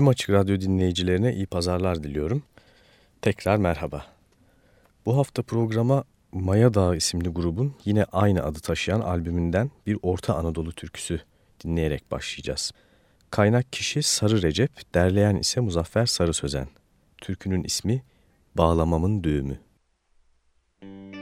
Tüm Açık Radyo dinleyicilerine iyi pazarlar diliyorum. Tekrar merhaba. Bu hafta programa Maya Dağı isimli grubun yine aynı adı taşıyan albümünden bir Orta Anadolu türküsü dinleyerek başlayacağız. Kaynak kişi Sarı Recep, derleyen ise Muzaffer Sarı Sözen. Türkünün ismi Bağlamamın Düğümü. incecik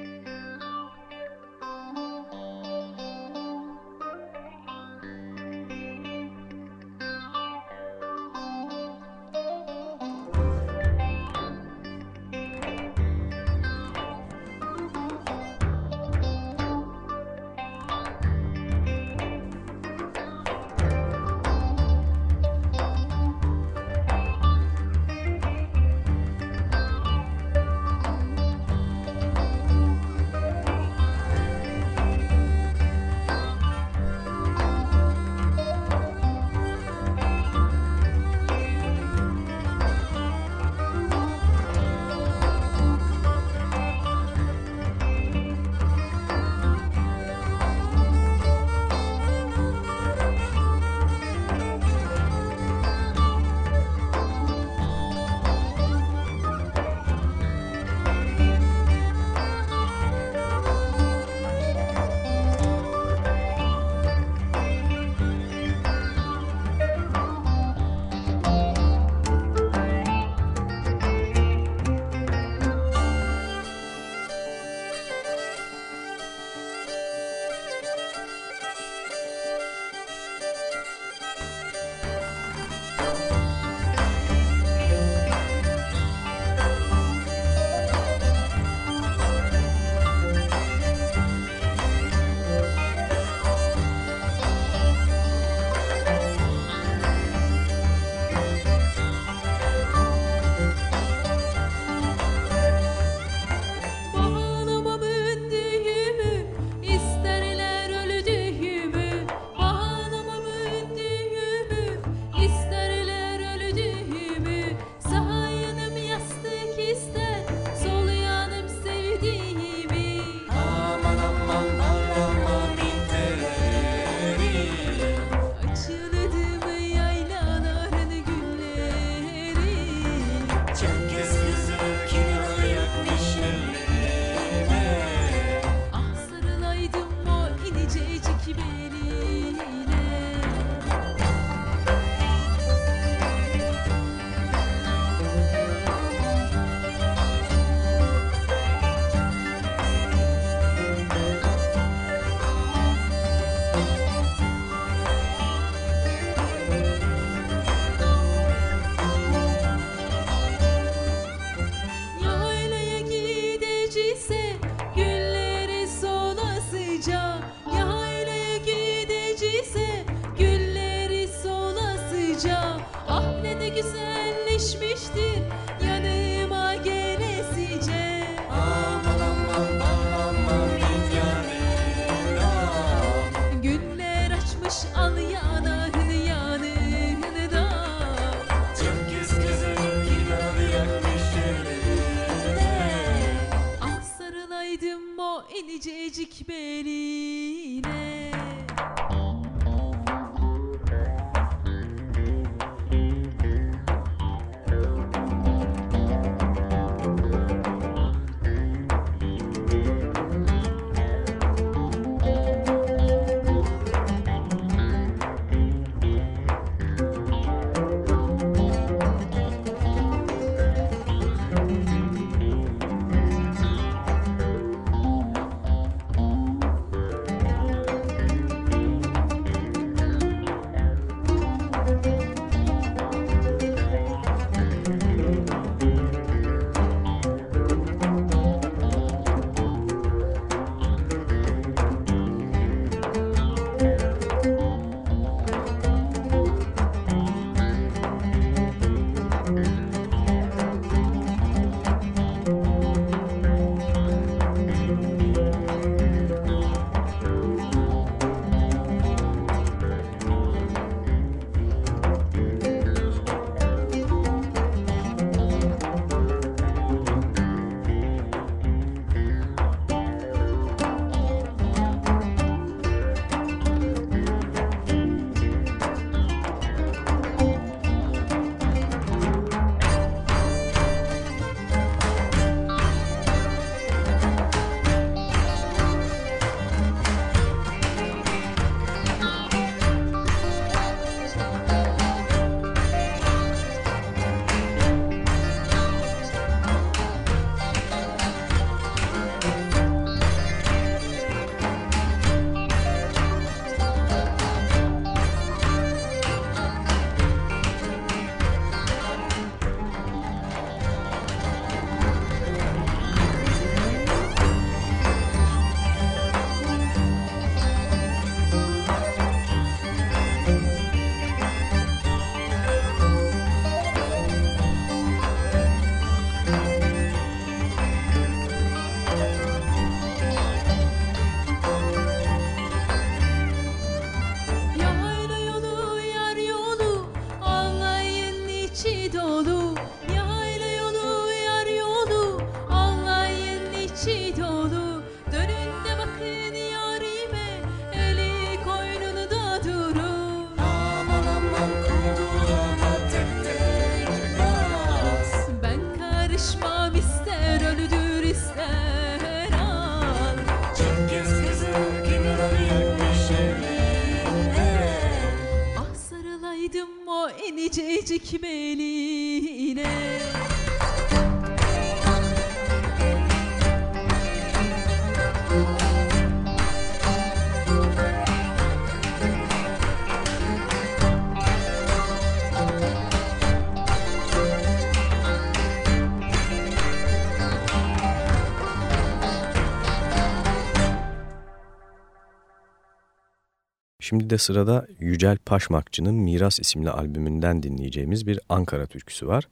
Şimdi de sırada Yücel Paşmakçı'nın Miras isimli albümünden dinleyeceğimiz bir Ankara türküsü var.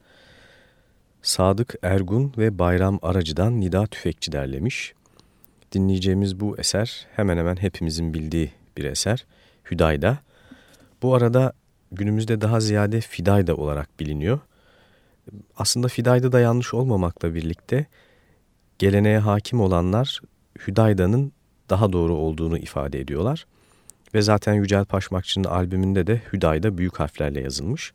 Sadık Ergun ve Bayram Aracı'dan Nida Tüfekçi derlemiş. Dinleyeceğimiz bu eser hemen hemen hepimizin bildiği bir eser. Hüdayda. Bu arada günümüzde daha ziyade Fidayda olarak biliniyor. Aslında Fidayda da yanlış olmamakla birlikte geleneğe hakim olanlar Hüdayda'nın daha doğru olduğunu ifade ediyorlar. Ve zaten Yücel Paşmakçı'nın albümünde de Hüdayda büyük harflerle yazılmış.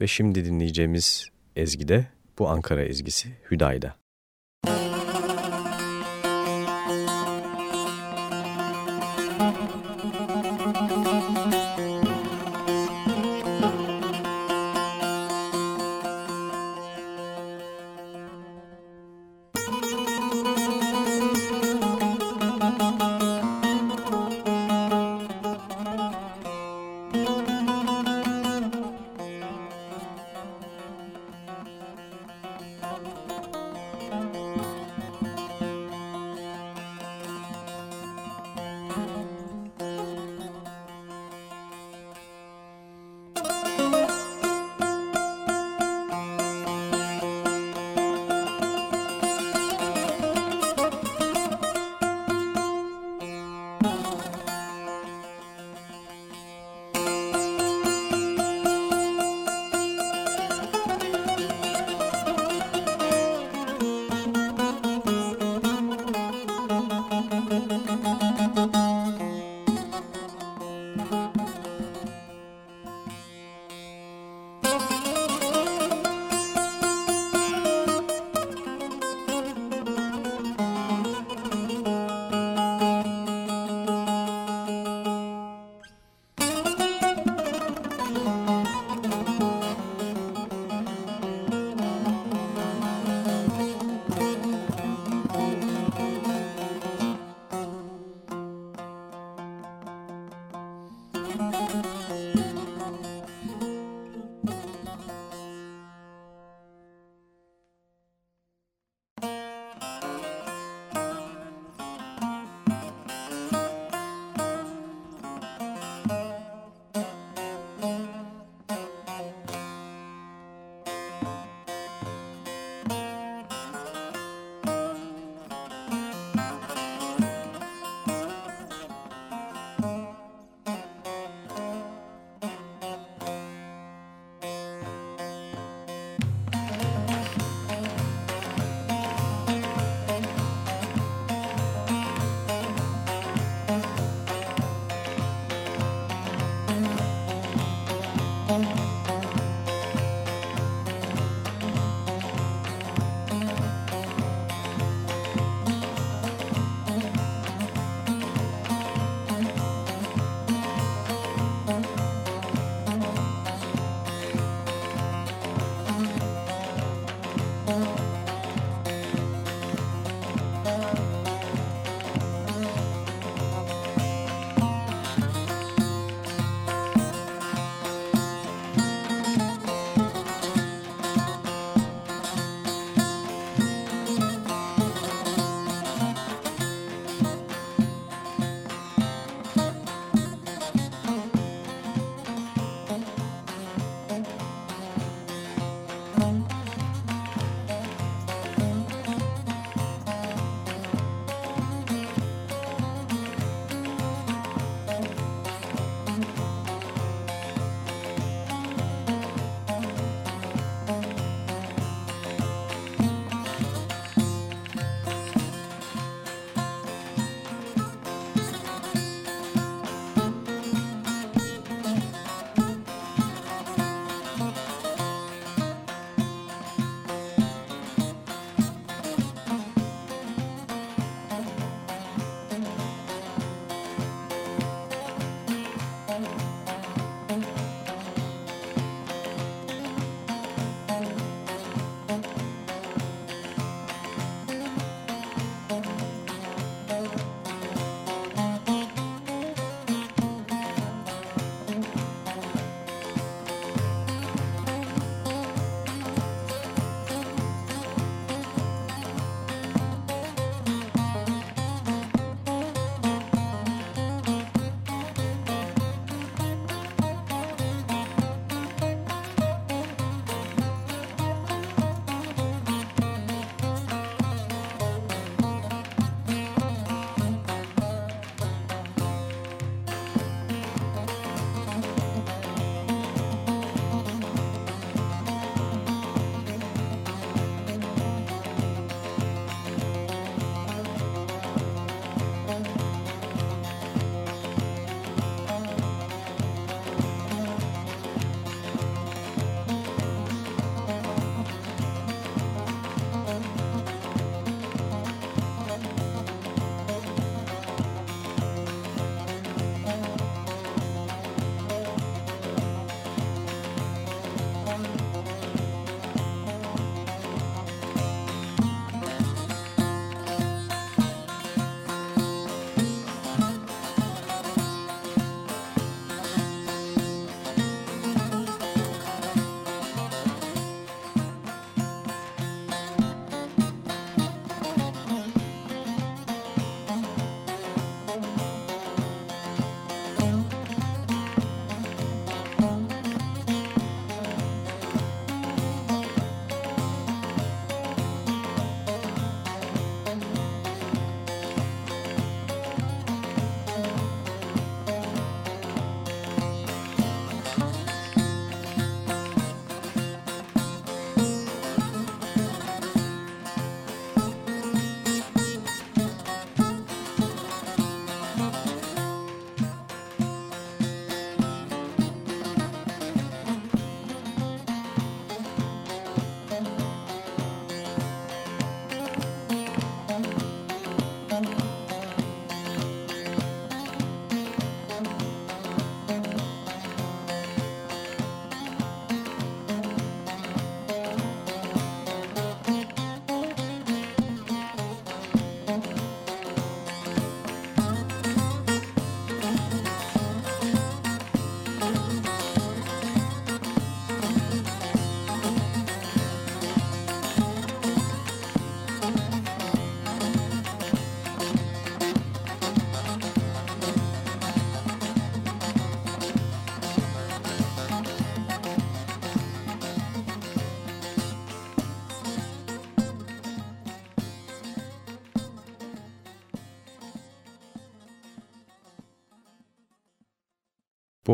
Ve şimdi dinleyeceğimiz ezgide bu Ankara ezgisi Hüdayda.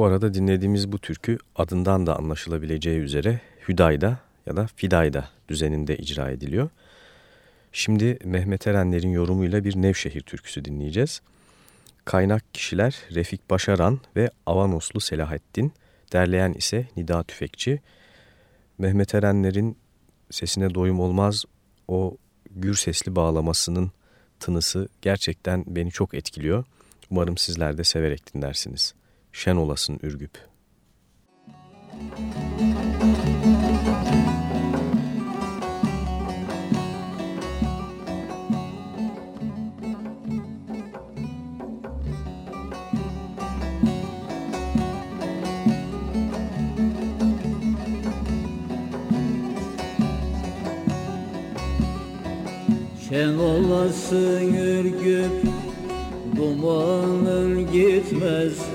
Bu arada dinlediğimiz bu türkü adından da anlaşılabileceği üzere Hüdayda ya da Fidayda düzeninde icra ediliyor. Şimdi Mehmet Erenler'in yorumuyla bir Nevşehir türküsü dinleyeceğiz. Kaynak kişiler Refik Başaran ve Avanoslu Selahattin, derleyen ise Nida Tüfekçi. Mehmet Erenler'in sesine doyum olmaz o gür sesli bağlamasının tınısı gerçekten beni çok etkiliyor. Umarım sizler de severek dinlersiniz. Şen olasın Ürgüp. Şen olasın ürgüp dumanın gitmez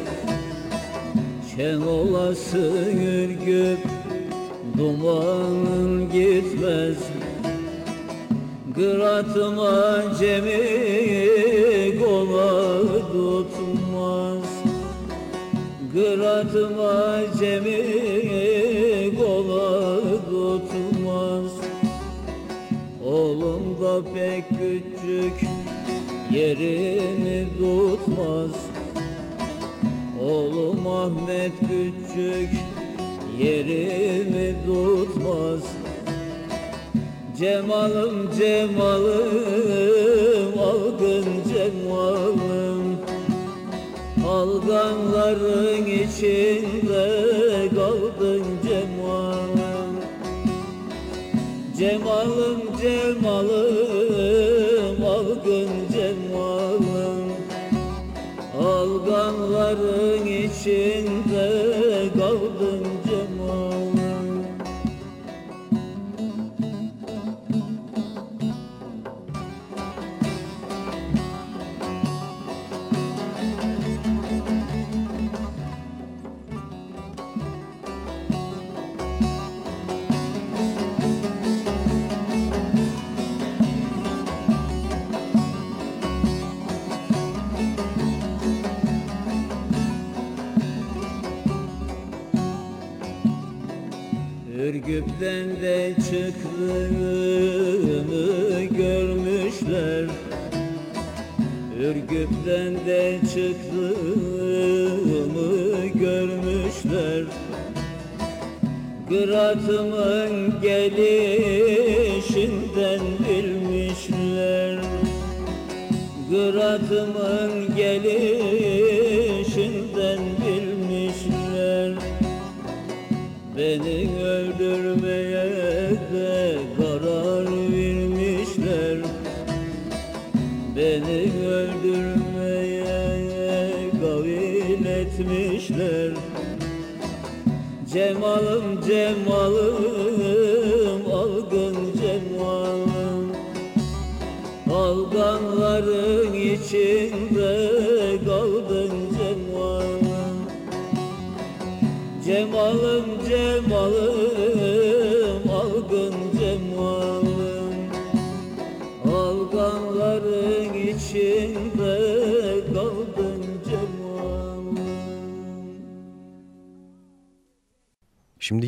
Şen olasın ürgüp dumanın gitmez. Kıratıma cemi kola tutmaz. Kıratıma cemi kola tutmaz. Oğlum da pek küçük yerini tutmaz Ahmet küçük yerimi tutmaz. Cemalım cemalım algın cemalım. Alganların içinde kaldın cemalım. Cemalım cemalım algın cemalım. Alganların içinde Ürgüp'ten de çıktığımı görmüşler. Ürgüp'ten de çıktığımı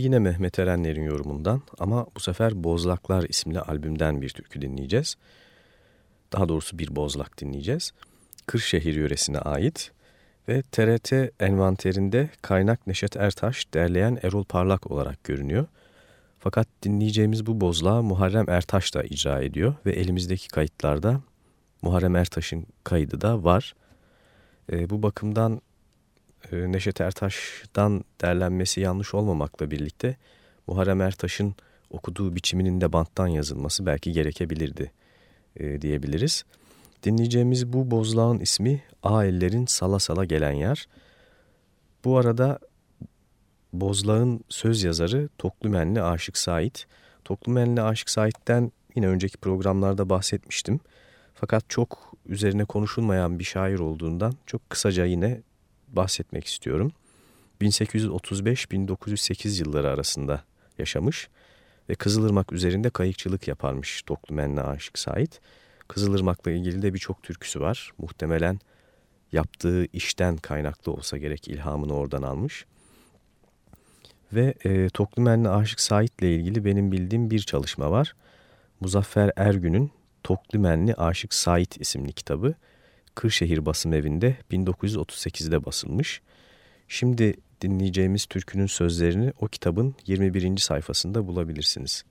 yine Mehmet Erenler'in yorumundan ama bu sefer Bozlaklar isimli albümden bir türkü dinleyeceğiz. Daha doğrusu bir bozlak dinleyeceğiz. Kırşehir yöresine ait ve TRT envanterinde kaynak Neşet Ertaş, derleyen Erol Parlak olarak görünüyor. Fakat dinleyeceğimiz bu bozlağı Muharrem Ertaş da icra ediyor ve elimizdeki kayıtlarda Muharrem Ertaş'ın kaydı da var. E, bu bakımdan Neşet Ertaş'tan derlenmesi yanlış olmamakla birlikte Muharrem Ertaş'ın okuduğu biçiminin de banttan yazılması belki gerekebilirdi e, diyebiliriz. Dinleyeceğimiz bu bozlağın ismi A ellerin sala sala gelen yer. Bu arada bozlağın söz yazarı Toklümenli Aşık Sait. Toklümenli Aşık Sait'ten yine önceki programlarda bahsetmiştim. Fakat çok üzerine konuşulmayan bir şair olduğundan çok kısaca yine bahsetmek istiyorum. 1835-1908 yılları arasında yaşamış ve Kızılırmak üzerinde kayıkçılık yaparmış Toklümenli Aşık Sait. Kızılırmak'la ilgili de birçok türküsü var. Muhtemelen yaptığı işten kaynaklı olsa gerek ilhamını oradan almış. Ve e, Toklumenli Aşık Sait'le ilgili benim bildiğim bir çalışma var. Muzaffer Ergün'ün Toklumenli Aşık Sait isimli kitabı Kırşehir Basım Evi'nde 1938'de basılmış. Şimdi dinleyeceğimiz türkünün sözlerini o kitabın 21. sayfasında bulabilirsiniz.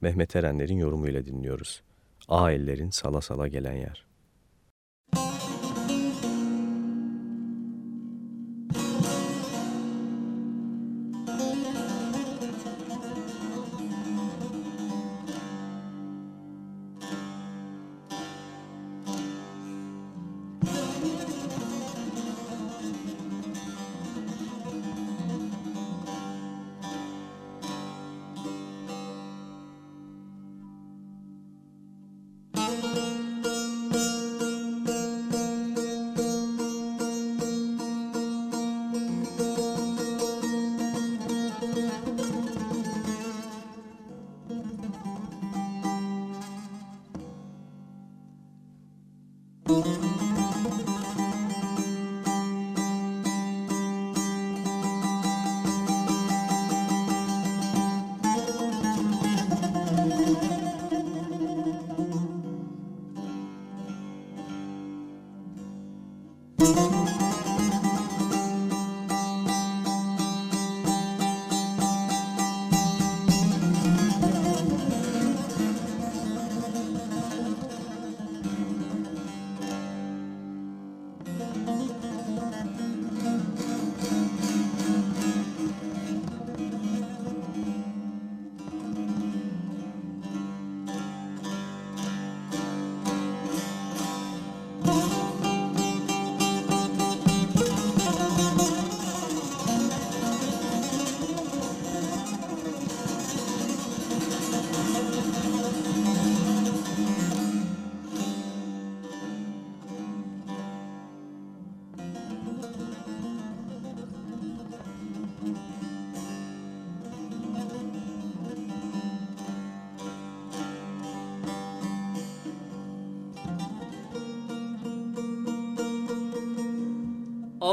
Mehmet Erenler'in yorumuyla dinliyoruz. A ellerin sala sala gelen yer.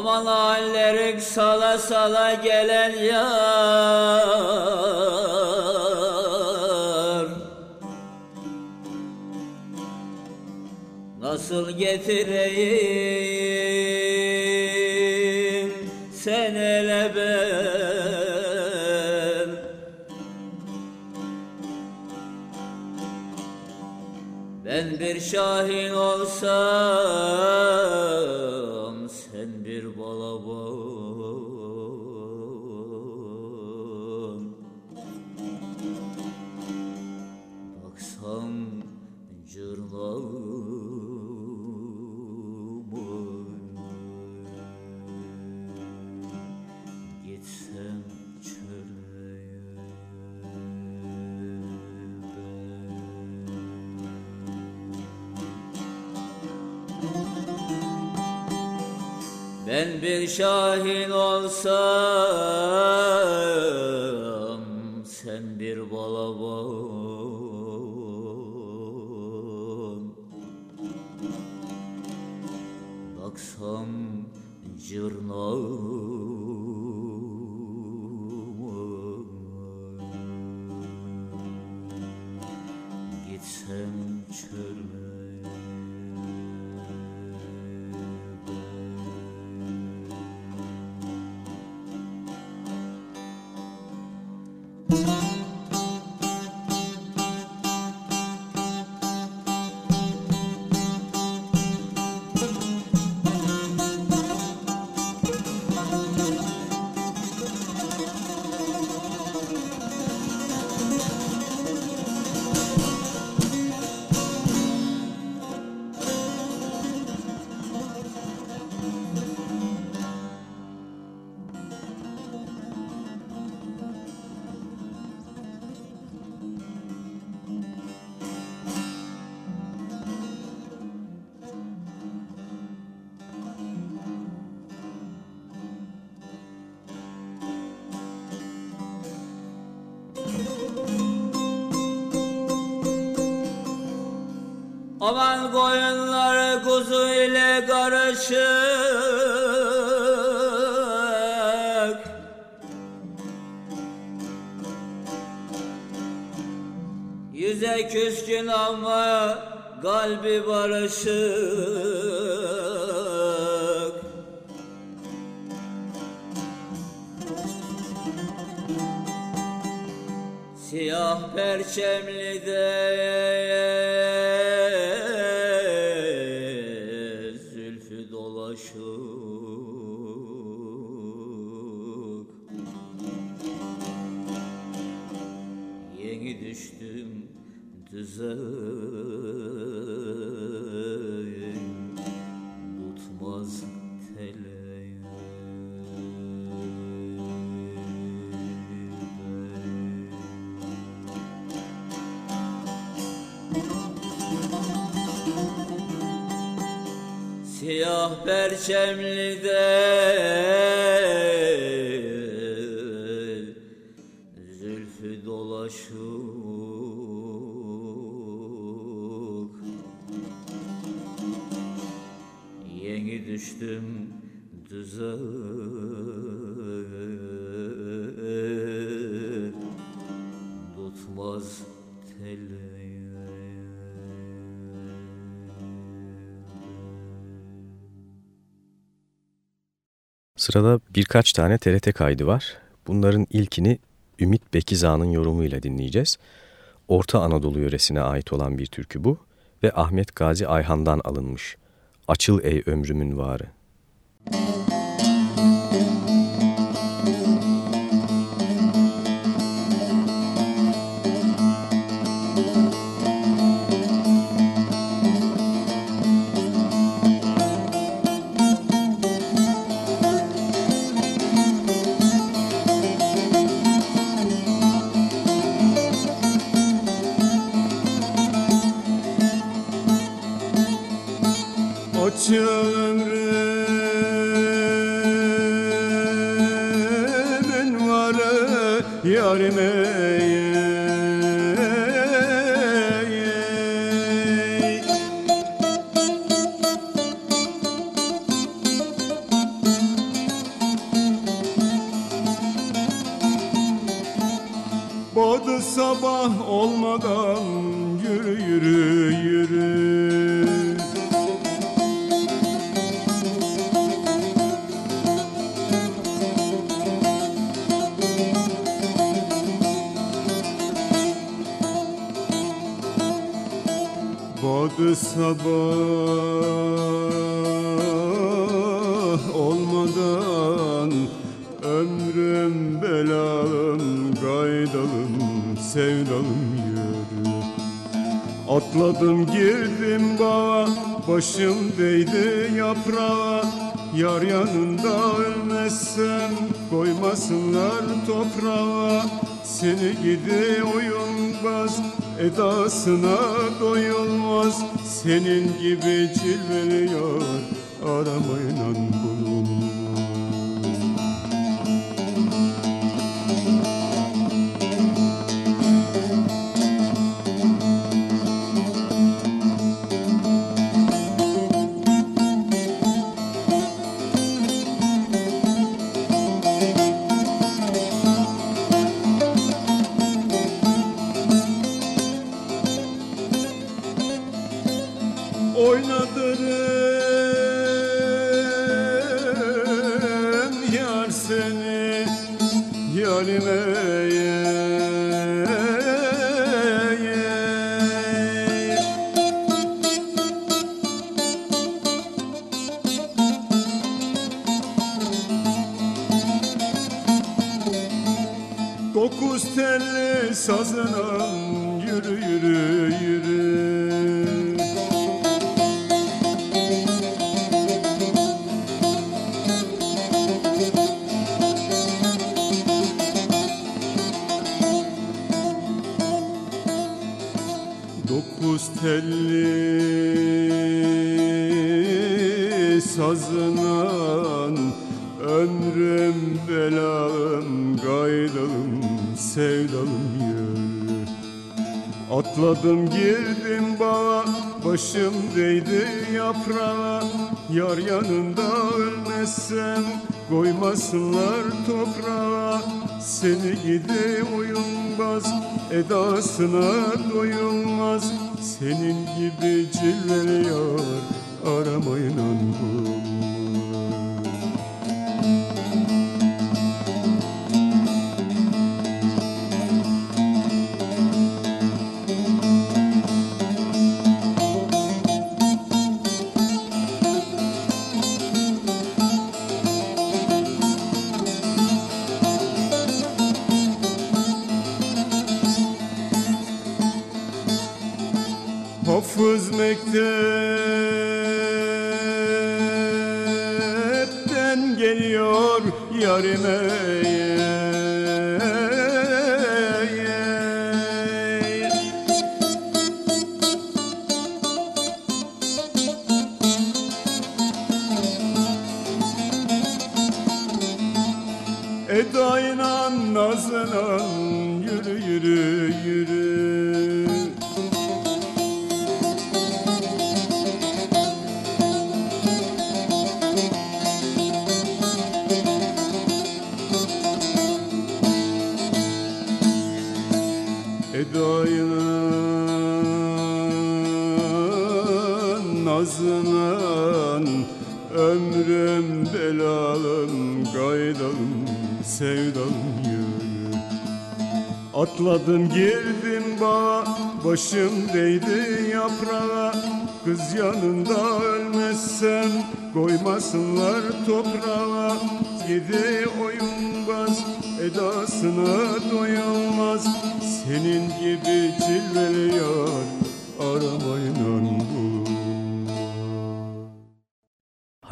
Aman hallerin sala sala gelen yar. Nasıl getireyim sen ele ben? Ben bir şahin olsam Aman koyunları kuzu ile karışık. Yüze küskün ama kalbi barışık. Siyah perçemli düzen tutmaz tele. Siyah perçemli de Sırada birkaç tane TRT kaydı var. Bunların ilkini Ümit Bekiza'nın yorumuyla dinleyeceğiz. Orta Anadolu yöresine ait olan bir türkü bu ve Ahmet Gazi Ayhan'dan alınmış. Açıl ey ömrümün varı. Açıl varı yarime Başım değdi yaprağa Yar yanında ölmezsem Koymasınlar toprağa. Seni gidi oyunbaz Edasına doyulmaz. Senin gibi cilveli yar Aramayla yarime Edasına yarime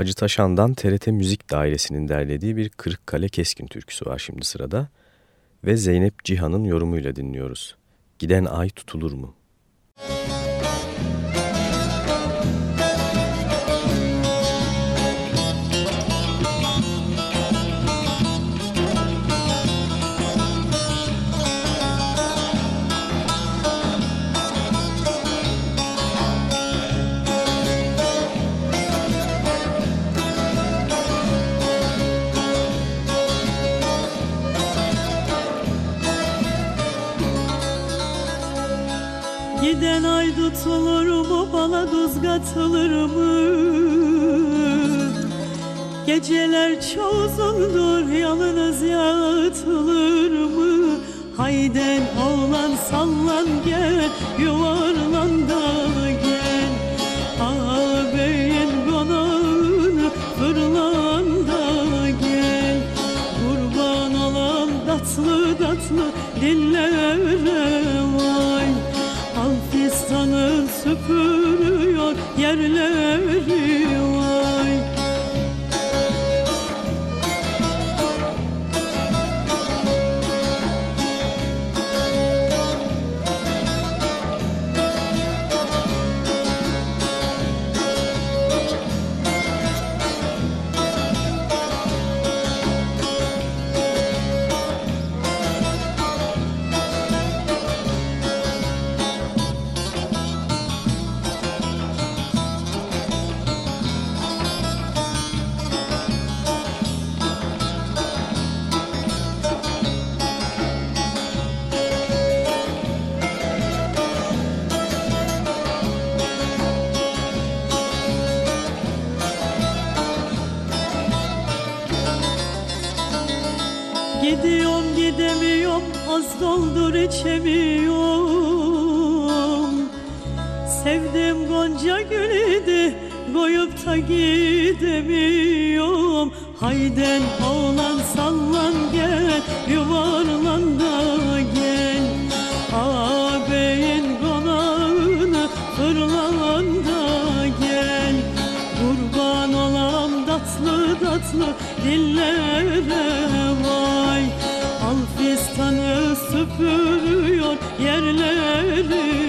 Hacı Taşan'dan TRT Müzik Dairesi'nin derlediği bir Kırıkkale Keskin türküsü var şimdi sırada. Ve Zeynep Cihan'ın yorumuyla dinliyoruz. Giden ay tutulur mu? Giden katılır mı Geceler çok uzundur yalnız yatılır mı? Hayden oğlan sallan gel yuvarlan az doldur içemiyorum. Sevdim gonca gülü de koyup da gidemiyorum. Hayden oğlan sallan gel yuvarlan da gel. Ağabeyin konağına fırlan da gel. Kurban olam tatlı tatlı dillere süpürüyor yerleri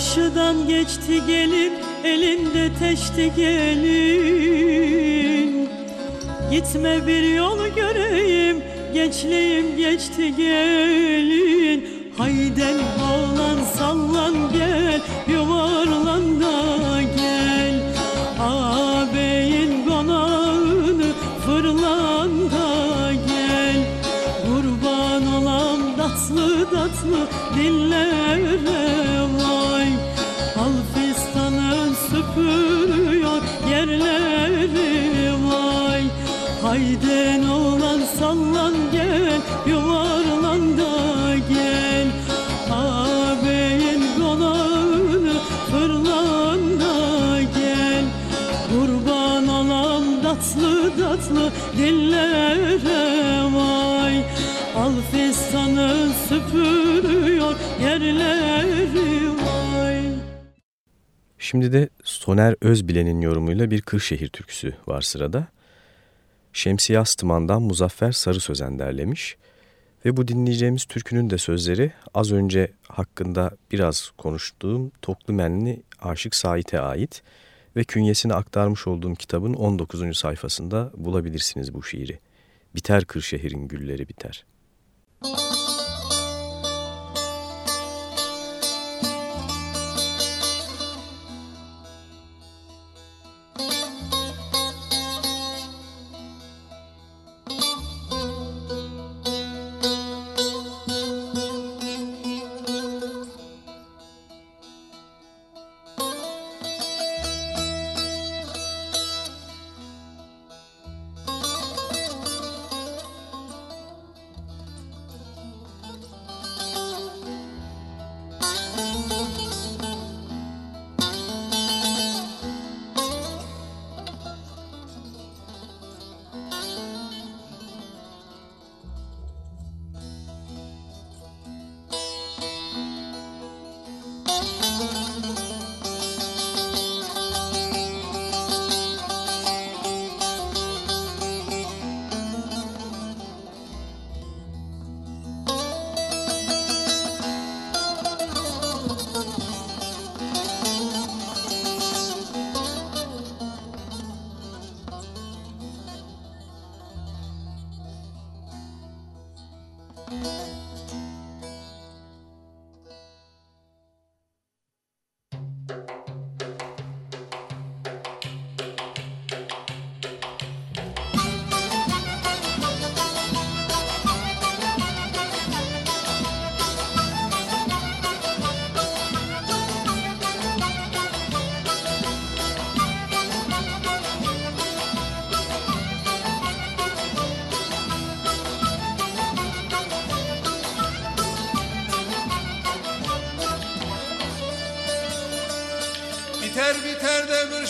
Karşıdan geçti gelin elinde teşti gelin. Gitme bir yol göreyim gençliğim geçti gelin. Hayden oğlan sallan gel yuvarlan da gel. Ağabeyin konağını fırlan da gel. Kurban olam tatlı tatlı dillere Hayden oğlan sallan gel yuvarlan da gel. Ağabeyin konağını fırlan da gel. Kurban olam tatlı tatlı dillere vay. Al fistanı süpürüyor yerleri vay. Şimdi de Soner Özbilen'in yorumuyla bir Kırşehir türküsü var sırada. Şemsiye Astıman'dan Muzaffer Sarı Sözen derlemiş. Ve bu dinleyeceğimiz türkünün de sözleri az önce hakkında biraz konuştuğum Toklumenli Aşık Sait'e ait ve künyesini aktarmış olduğum kitabın 19. sayfasında bulabilirsiniz bu şiiri. Biter Kırşehir'in gülleri biter. Müzik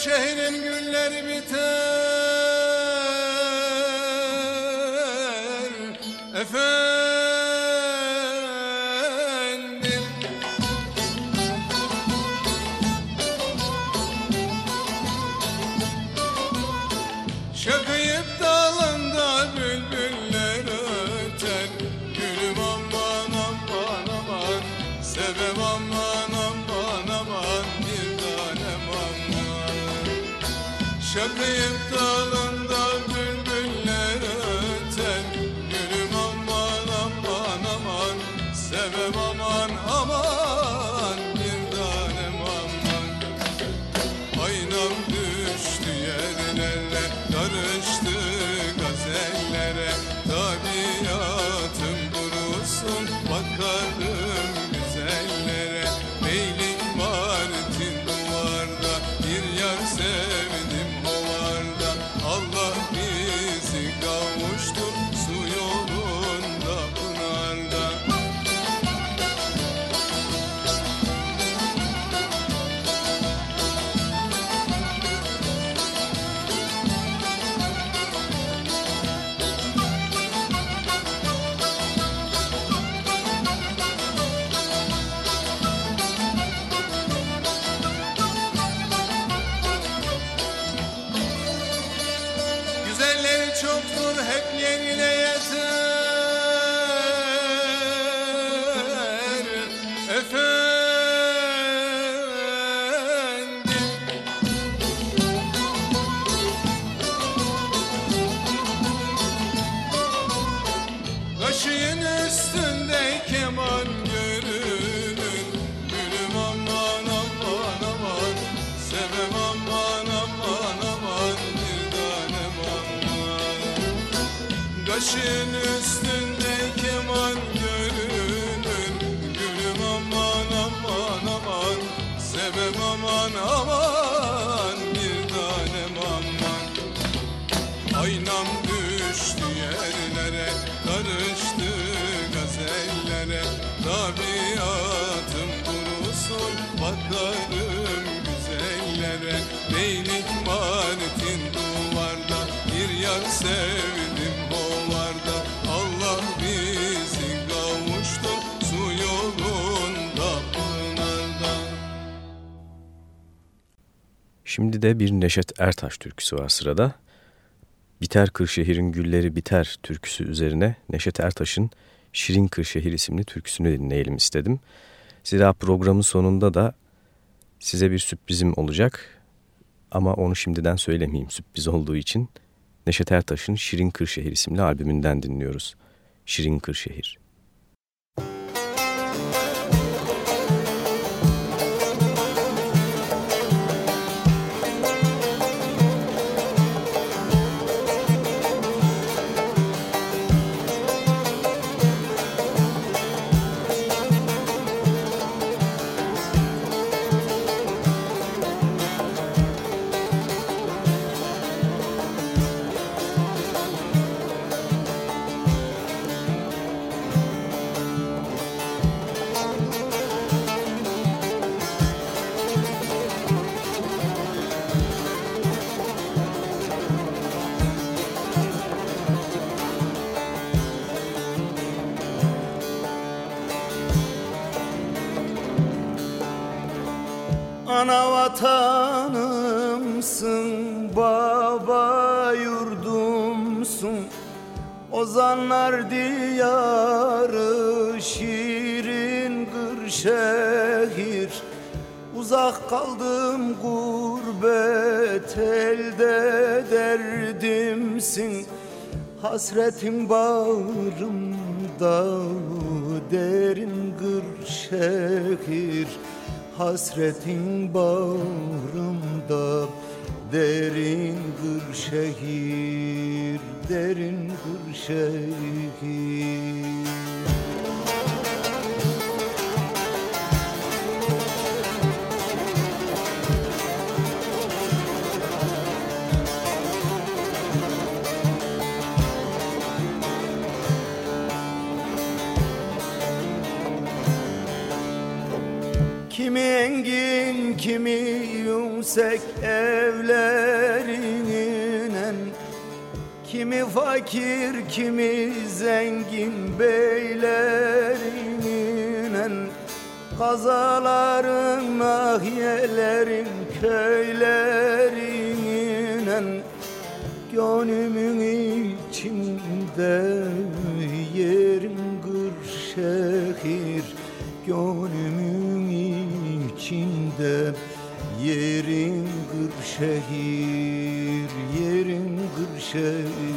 şehrin De bir Neşet Ertaş türküsü var sırada. Biter Kırşehir'in Gülleri Biter türküsü üzerine Neşet Ertaş'ın Şirin Kırşehir isimli türküsünü dinleyelim istedim. Zira programın sonunda da size bir sürprizim olacak. Ama onu şimdiden söylemeyeyim sürpriz olduğu için. Neşet Ertaş'ın Şirin Kırşehir isimli albümünden dinliyoruz. Şirin Kırşehir. Ana vatanımsın, baba yurdumsun. Ozanlar diyarı, şirin Kırşehir Uzak kaldım gurbet elde derdimsin. Hasretin bağrımda derin Kırşehir Hasretin bağrımda derin Kırşehir Derin Kırşehir Kimi engin, kimi yüksek evlerinin? Kimi fakir, kimi zengin beylerinin? Kazaların, nahiyelerin, köylerinin? Gönlümün içinde yerin Kırşehir Gönlümün içinde yerin Kırşehir Yerin Kırşehir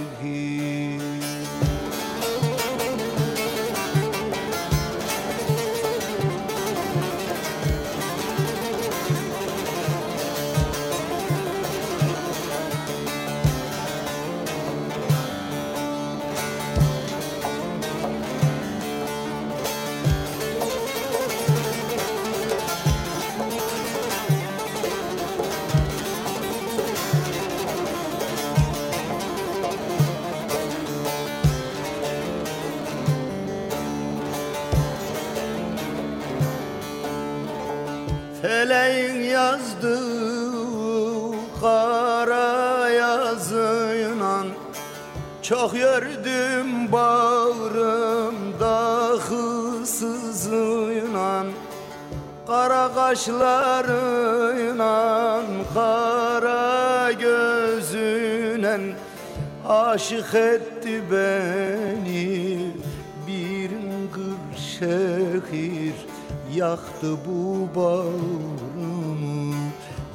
Çok gördüm bağrımda hısızıyla Kara kaşlarıyla kara gözüyle Aşık etti beni. Bir Kırşehir Yaktı bu bağrımı.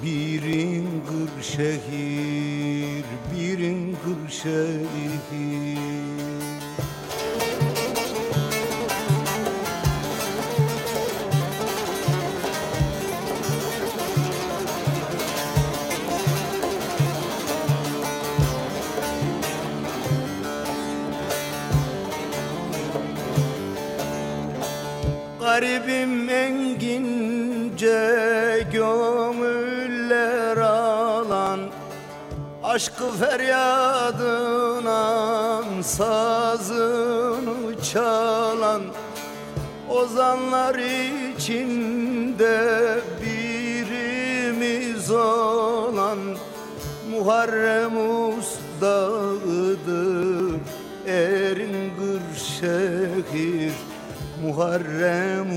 Birin Kırşehir Birin Kırşehir Aşkı feryadına sazını çalan Ozanlar içinde birimiz olan Muharrem Usta'dır erin Gırşehir Muharrem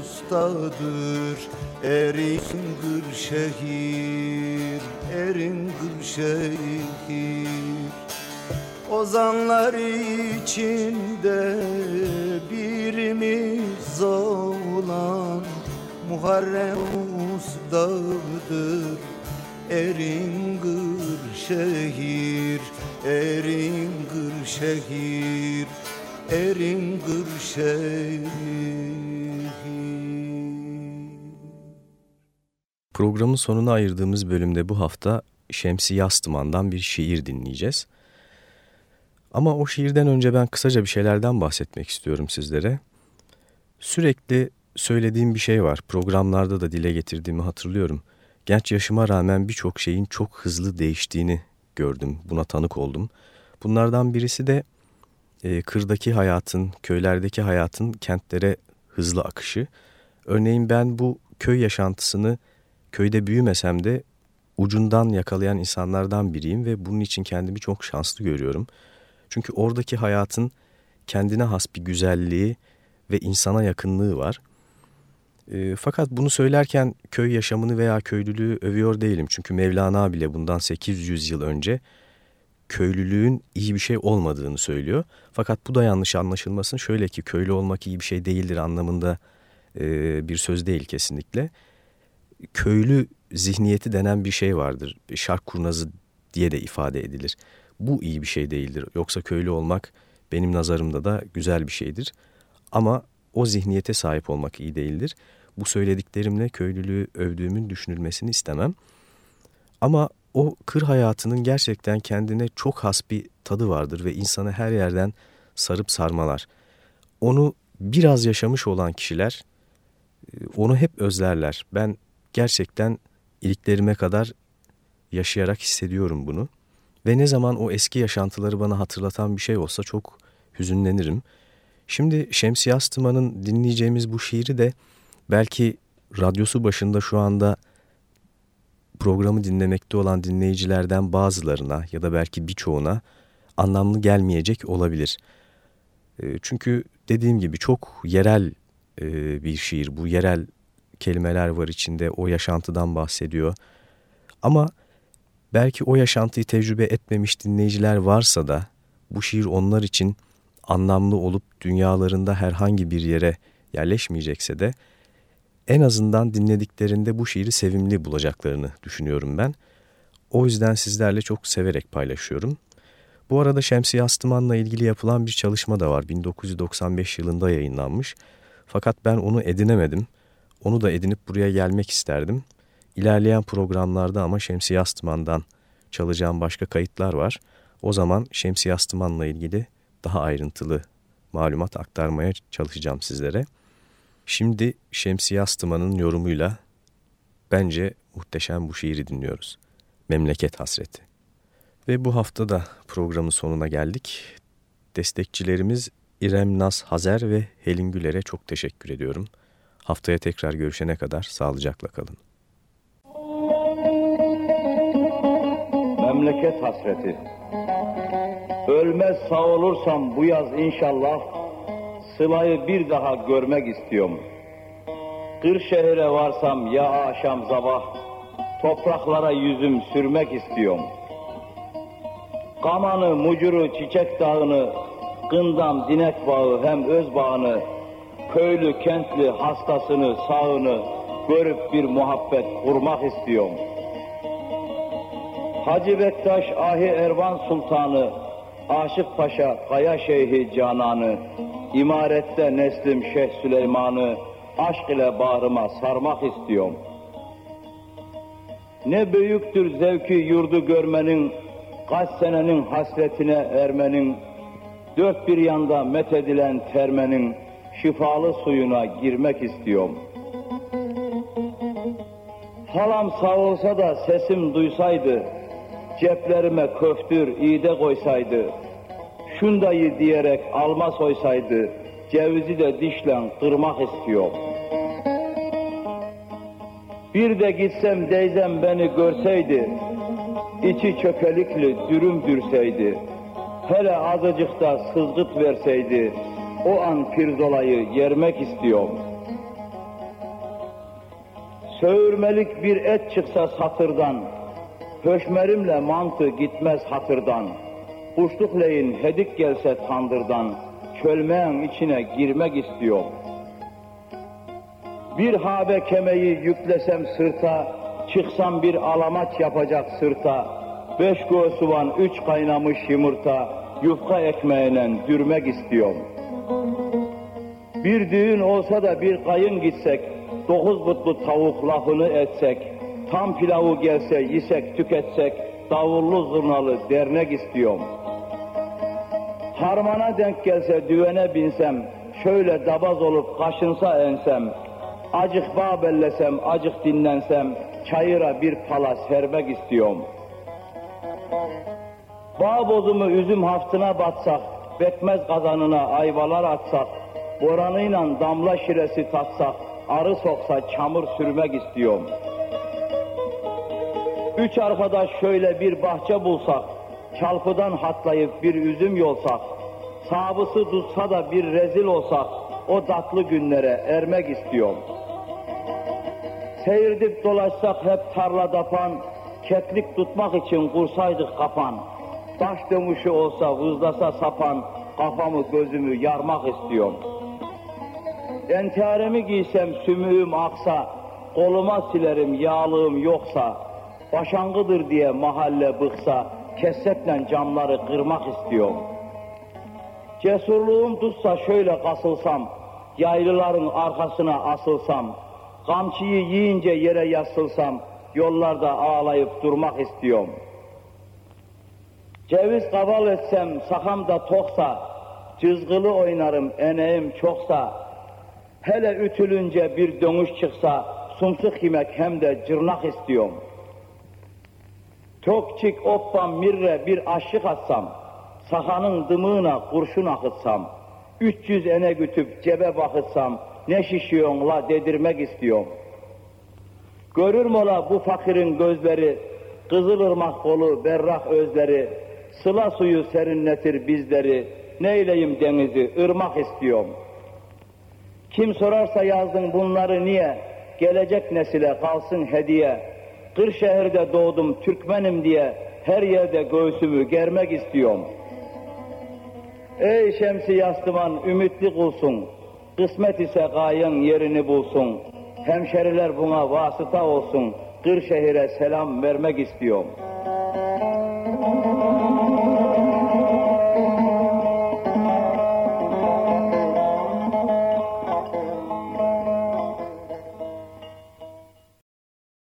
Usta'dır erin Gırşehir Erin Gırşehir Ozanlar içinde birimiz olan Muharrem Usta'dır Erin Gırşehir Erin Gırşehir Erin Gırşehir Programın sonuna ayırdığımız bölümde bu hafta Şemsi Yastıman'dan bir şiir dinleyeceğiz. Ama o şiirden önce ben kısaca bir şeylerden bahsetmek istiyorum sizlere. Sürekli söylediğim bir şey var. Programlarda da dile getirdiğimi hatırlıyorum. Genç yaşıma rağmen birçok şeyin çok hızlı değiştiğini gördüm. Buna tanık oldum. Bunlardan birisi de e, kırdaki hayatın, köylerdeki hayatın kentlere hızlı akışı. Örneğin ben bu köy yaşantısını köyde büyümesem de ucundan yakalayan insanlardan biriyim ve bunun için kendimi çok şanslı görüyorum. Çünkü oradaki hayatın kendine has bir güzelliği ve insana yakınlığı var. E, fakat bunu söylerken köy yaşamını veya köylülüğü övüyor değilim. Çünkü Mevlana bile bundan 800 yıl önce köylülüğün iyi bir şey olmadığını söylüyor. Fakat bu da yanlış anlaşılmasın. Şöyle ki köylü olmak iyi bir şey değildir anlamında e, bir söz değil kesinlikle. Köylü zihniyeti denen bir şey vardır. Şark kurnazı diye de ifade edilir. Bu iyi bir şey değildir. Yoksa köylü olmak benim nazarımda da güzel bir şeydir. Ama o zihniyete sahip olmak iyi değildir. Bu söylediklerimle köylülüğü övdüğümün düşünülmesini istemem. Ama o kır hayatının gerçekten kendine çok has bir tadı vardır ve insanı her yerden sarıp sarmalar. Onu biraz yaşamış olan kişiler e, onu hep özlerler. Ben gerçekten iliklerime kadar yaşayarak hissediyorum bunu. Ve ne zaman o eski yaşantıları bana hatırlatan bir şey olsa çok hüzünlenirim. Şimdi Şemsi Astıman'ın dinleyeceğimiz bu şiiri de belki radyosu başında şu anda programı dinlemekte olan dinleyicilerden bazılarına ya da belki birçoğuna anlamlı gelmeyecek olabilir. Çünkü dediğim gibi çok yerel bir şiir. Bu yerel kelimeler var içinde. O yaşantıdan bahsediyor. Ama belki o yaşantıyı tecrübe etmemiş dinleyiciler varsa da bu şiir onlar için anlamlı olup dünyalarında herhangi bir yere yerleşmeyecekse de en azından dinlediklerinde bu şiiri sevimli bulacaklarını düşünüyorum ben. O yüzden sizlerle çok severek paylaşıyorum. Bu arada Şemsi Astıman'la ilgili yapılan bir çalışma da var. 1995 yılında yayınlanmış. Fakat ben onu edinemedim. Onu da edinip buraya gelmek isterdim. İlerleyen programlarda ama Şemsi Yastıman'dan çalacağım başka kayıtlar var. O zaman Şemsi Yastıman'la ilgili daha ayrıntılı malumat aktarmaya çalışacağım sizlere. Şimdi Şemsi Yastıman'ın yorumuyla bence muhteşem bu şiiri dinliyoruz. Memleket Hasreti. Ve bu hafta da programın sonuna geldik. Destekçilerimiz İrem Naz Hazer ve Helin Güler'e çok teşekkür ediyorum. Haftaya tekrar görüşene kadar sağlıcakla kalın. Memleket hasreti. Ölmez sağ olursam bu yaz inşallah Sıla'yı bir daha görmek istiyorum. Kırşehir'e varsam ya akşam sabah topraklara yüzüm sürmek istiyorum. Kamanı, mucuru, çiçek dağını, kındam, dinek bağı hem öz bağını, köylü, kentli, hastasını, sağını görüp bir muhabbet kurmak istiyorum. Hacı Bektaş Ahi Ervan Sultanı, Aşık Paşa Kaya Şeyhi Cananı, imarette neslim Şeyh Süleyman'ı aşk ile bağrıma sarmak istiyorum. Ne büyüktür zevki yurdu görmenin, kaç senenin hasretine ermenin, dört bir yanda methedilen termenin, şifalı suyuna girmek istiyorum. Halam sağ olsa da sesim duysaydı, ceplerime köftür, iğde koysaydı, şundayı diyerek alma soysaydı, cevizi de dişle kırmak istiyorum. Bir de gitsem deyzem beni görseydi, içi çökelikli dürüm dürseydi, hele azıcık da sızgıt verseydi, o an pirzolayı yermek istiyorum. Söğürmelik bir et çıksa satırdan, höşmerimle mantı gitmez hatırdan, kuşluk leyin hedik gelse tandırdan, çölmeğin içine girmek istiyorum. Bir habe kemeyi yüklesem sırta, çıksam bir alamaç yapacak sırta, beş göğsüvan üç kaynamış yumurta, yufka ekmeğine dürmek istiyorum. Bir düğün olsa da bir kayın gitsek, dokuz butlu tavuk lafını etsek, tam pilavı gelse yisek tüketsek, davullu zurnalı dernek istiyorum. Harmana denk gelse düvene binsem, şöyle dabaz olup kaşınsa ensem, acık bağ bellesem, acık dinlensem, çayıra bir pala sermek istiyorum. Bağ bozumu üzüm haftına batsak, bekmez kazanına ayvalar atsak, boranıyla damla şiresi tatsak, arı soksa çamur sürmek istiyorum. Üç arkadaş şöyle bir bahçe bulsak, çalpıdan hatlayıp bir üzüm yolsak, sabısı tutsa da bir rezil olsak, o tatlı günlere ermek istiyorum. Seyirdip dolaşsak hep tarla dapan, ketlik tutmak için kursaydık kapan, taş dömüşü olsa vızlasa sapan, kafamı gözümü yarmak istiyorum. Entaremi giysem sümüğüm aksa, koluma silerim yağlığım yoksa, başangıdır diye mahalle bıksa, kesetle camları kırmak istiyorum. Cesurluğum tutsa şöyle kasılsam, yaylıların arkasına asılsam, kamçıyı yiyince yere yasılsam, yollarda ağlayıp durmak istiyorum. Ceviz kaval etsem, sakam da toksa, cızgılı oynarım eneğim çoksa, hele ütülünce bir dönüş çıksa, sumsuk yemek hem de cırnak istiyorum. Tokçik, oppa, mirre bir aşık atsam, sahanın dımığına kurşun akıtsam, 300 ene gütüp cebe bakıtsam, ne şişiyorsun la dedirmek istiyorum. Görür mola bu fakirin gözleri, kızılırmak kolu berrak özleri, sıla suyu serinletir bizleri, neyleyim denizi ırmak istiyorum. Kim sorarsa yazdın bunları niye, gelecek nesile kalsın hediye, Kırşehir'de doğdum Türkmenim diye, her yerde göğsümü germek istiyorum. Ey şemsi yastıman ümitli kulsun, kısmet ise gayın yerini bulsun. Hemşeriler buna vasıta olsun, Kırşehir'e selam vermek istiyorum.